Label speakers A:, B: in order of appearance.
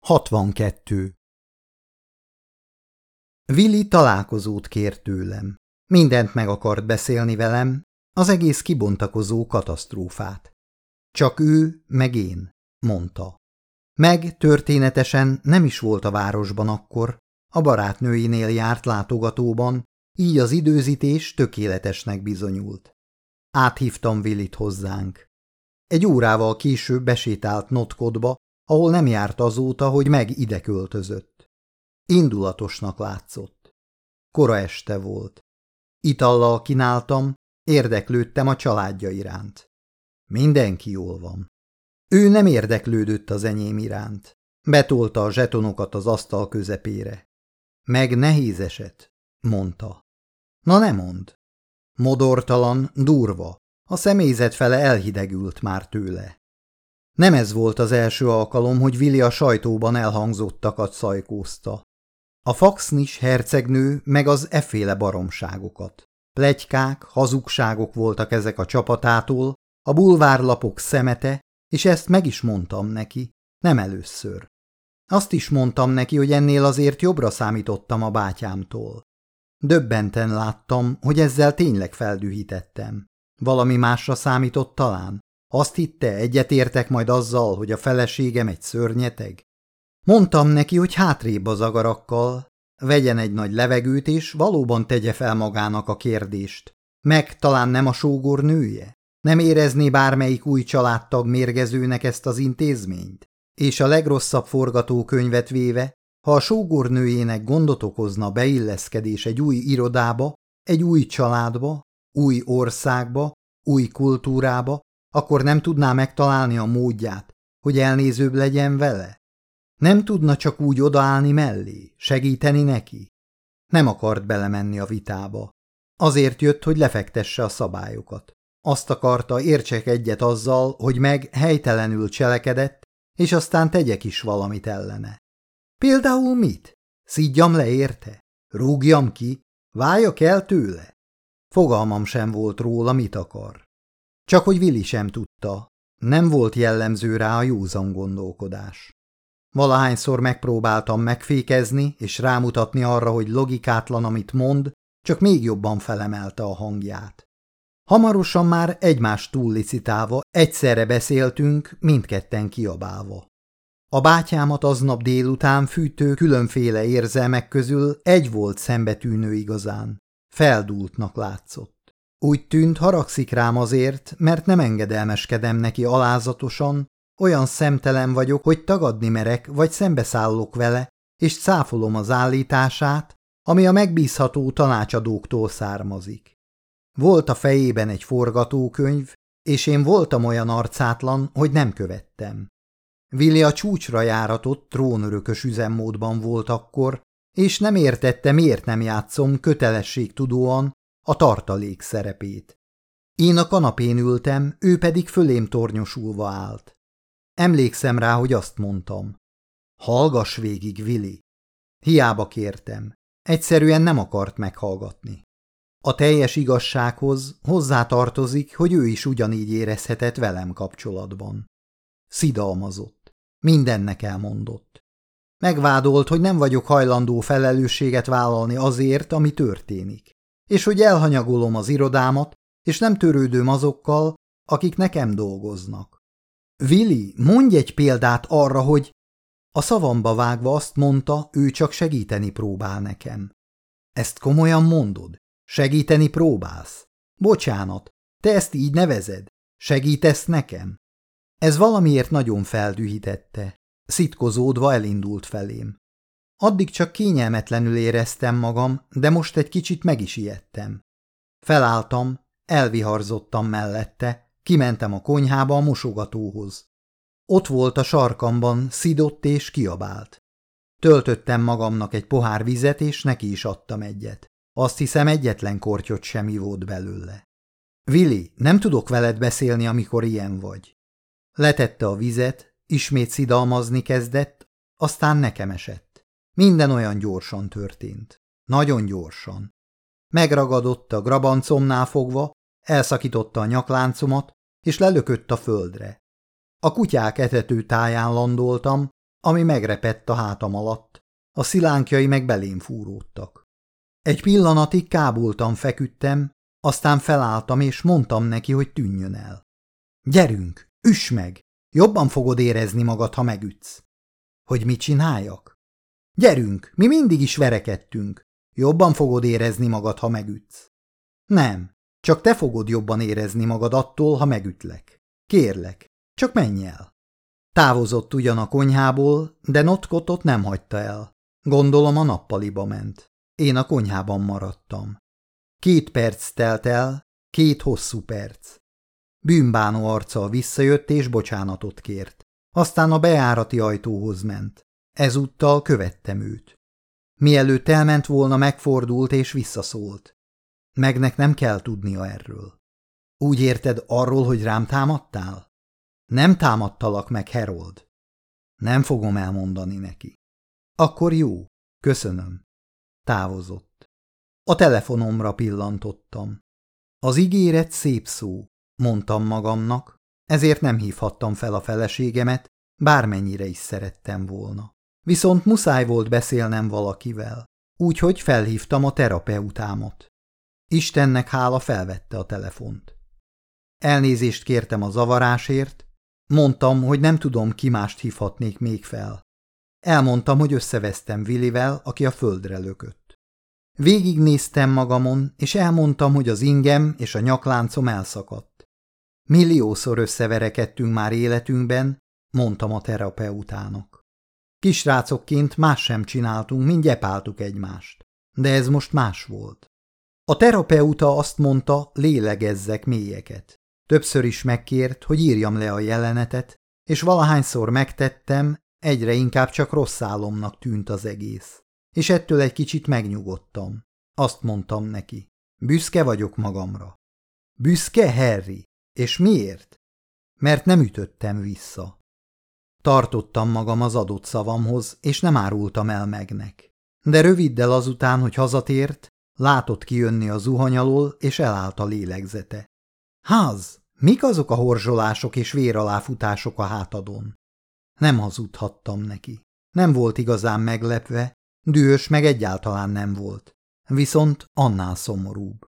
A: 62. Willi találkozót kért tőlem. Mindent meg akart beszélni velem, az egész kibontakozó katasztrófát. Csak ő, meg én, mondta. Meg történetesen nem is volt a városban akkor, a barátnőinél járt látogatóban, így az időzítés tökéletesnek bizonyult. Áthívtam Willit hozzánk. Egy órával később besétált Notkodba, ahol nem járt azóta, hogy meg ide költözött. Indulatosnak látszott. Kora este volt. Itallal kínáltam, érdeklődtem a családja iránt. Mindenki jól van. Ő nem érdeklődött az enyém iránt. Betolta a zsetonokat az asztal közepére. Meg nehéz eset, mondta. Na ne mond. Modortalan, durva, a személyzet fele elhidegült már tőle. Nem ez volt az első alkalom, hogy Willi a sajtóban elhangzottakat szajkózta. A Faxnis hercegnő meg az efféle baromságokat. Plegykák, hazugságok voltak ezek a csapatától, a bulvárlapok szemete, és ezt meg is mondtam neki, nem először. Azt is mondtam neki, hogy ennél azért jobbra számítottam a bátyámtól. Döbbenten láttam, hogy ezzel tényleg feldühítettem. Valami másra számított talán? Azt hitte, egyetértek majd azzal, hogy a feleségem egy szörnyeteg? Mondtam neki, hogy hátrébb az agarakkal, vegyen egy nagy levegőt, és valóban tegye fel magának a kérdést. Meg talán nem a sógor nője? Nem érezné bármelyik új családtag mérgezőnek ezt az intézményt? És a legrosszabb forgatókönyvet véve, ha a sógornőjének gondot okozna beilleszkedés egy új irodába, egy új családba, új országba, új kultúrába, akkor nem tudná megtalálni a módját, hogy elnézőbb legyen vele? Nem tudna csak úgy odaállni mellé, segíteni neki? Nem akart belemenni a vitába. Azért jött, hogy lefektesse a szabályokat. Azt akarta, értsek egyet azzal, hogy meg helytelenül cselekedett, és aztán tegyek is valamit ellene. Például mit? Szígyam le érte? Rúgjam ki? Váljak el tőle? Fogalmam sem volt róla, mit akar. Csak hogy Vili sem tudta, nem volt jellemző rá a józan gondolkodás. Valahányszor megpróbáltam megfékezni és rámutatni arra, hogy logikátlan, amit mond, csak még jobban felemelte a hangját. Hamarosan már egymás túllicitálva egyszerre beszéltünk, mindketten kiabálva. A bátyámat aznap délután fűtő különféle érzelmek közül egy volt szembetűnő igazán. Feldúltnak látszott. Úgy tűnt, haragszik rám azért, mert nem engedelmeskedem neki alázatosan, olyan szemtelen vagyok, hogy tagadni merek, vagy szembeszállok vele, és cáfolom az állítását, ami a megbízható tanácsadóktól származik. Volt a fejében egy forgatókönyv, és én voltam olyan arcátlan, hogy nem követtem. Willi a csúcsra járatott trónörökös üzemmódban volt akkor, és nem értette, miért nem játszom kötelességtudóan a tartalék szerepét. Én a kanapén ültem, ő pedig fölém tornyosulva állt. Emlékszem rá, hogy azt mondtam. Hallgass végig, Vili. Hiába kértem. Egyszerűen nem akart meghallgatni. A teljes igazsághoz hozzátartozik, hogy ő is ugyanígy érezhetett velem kapcsolatban. Szidalmazott. Mindennek elmondott. Megvádolt, hogy nem vagyok hajlandó felelősséget vállalni azért, ami történik és hogy elhanyagolom az irodámat, és nem törődöm azokkal, akik nekem dolgoznak. Vili, mondj egy példát arra, hogy a szavamba vágva azt mondta, ő csak segíteni próbál nekem. Ezt komolyan mondod? Segíteni próbálsz? Bocsánat, te ezt így nevezed? Segítesz nekem? Ez valamiért nagyon feldühítette. Szitkozódva elindult felém. Addig csak kényelmetlenül éreztem magam, de most egy kicsit meg is ijedtem. Felálltam, elviharzottam mellette, kimentem a konyhába a mosogatóhoz. Ott volt a sarkamban, szidott és kiabált. Töltöttem magamnak egy pohár vizet, és neki is adtam egyet. Azt hiszem, egyetlen kortyot sem volt belőle. Vili, nem tudok veled beszélni, amikor ilyen vagy. Letette a vizet, ismét szidalmazni kezdett, aztán nekem esett. Minden olyan gyorsan történt. Nagyon gyorsan. Megragadott a grabancomnál fogva, elszakította a nyakláncomat, és lelökött a földre. A kutyák etető táján landoltam, ami megrepett a hátam alatt, a szilánkjai meg belém fúródtak. Egy pillanatig kábultan feküdtem, aztán felálltam és mondtam neki, hogy tűnjön el. Gyerünk, üss meg! Jobban fogod érezni magad, ha megütsz. Hogy mit csináljak? Gyerünk, mi mindig is verekedtünk. Jobban fogod érezni magad, ha megütsz. Nem, csak te fogod jobban érezni magad attól, ha megütlek. Kérlek, csak menj el. Távozott ugyan a konyhából, de Notkotot nem hagyta el. Gondolom a nappaliba ment. Én a konyhában maradtam. Két perc telt el, két hosszú perc. Bűnbánó arccal visszajött és bocsánatot kért. Aztán a beárati ajtóhoz ment. Ezúttal követtem őt. Mielőtt elment volna, megfordult és visszaszólt. Megnek nem kell tudnia erről. Úgy érted arról, hogy rám támadtál? Nem támadtalak meg, Herold. Nem fogom elmondani neki. Akkor jó, köszönöm. Távozott. A telefonomra pillantottam. Az ígéret szép szó, mondtam magamnak, ezért nem hívhattam fel a feleségemet, bármennyire is szerettem volna. Viszont muszáj volt beszélnem valakivel, úgyhogy felhívtam a terapeutámat. Istennek hála felvette a telefont. Elnézést kértem a zavarásért, mondtam, hogy nem tudom, ki mást hívhatnék még fel. Elmondtam, hogy összevesztem Willivel, aki a földre lökött. Végignéztem magamon, és elmondtam, hogy az ingem és a nyakláncom elszakadt. Milliószor összeverekedtünk már életünkben, mondtam a terapeutának. Kisrácokként más sem csináltunk, mint gyepáltuk egymást. De ez most más volt. A terapeuta azt mondta, lélegezzek mélyeket. Többször is megkért, hogy írjam le a jelenetet, és valahányszor megtettem, egyre inkább csak rossz álomnak tűnt az egész. És ettől egy kicsit megnyugodtam. Azt mondtam neki. Büszke vagyok magamra. Büszke, Harry? És miért? Mert nem ütöttem vissza. Tartottam magam az adott szavamhoz, és nem árultam el megnek. De röviddel azután, hogy hazatért, látott kijönni a zuhany és elállt a lélegzete. Ház, mik azok a horzsolások és véraláfutások a hátadon? Nem hazudhattam neki. Nem volt igazán meglepve, dühös meg egyáltalán nem volt. Viszont annál szomorúbb.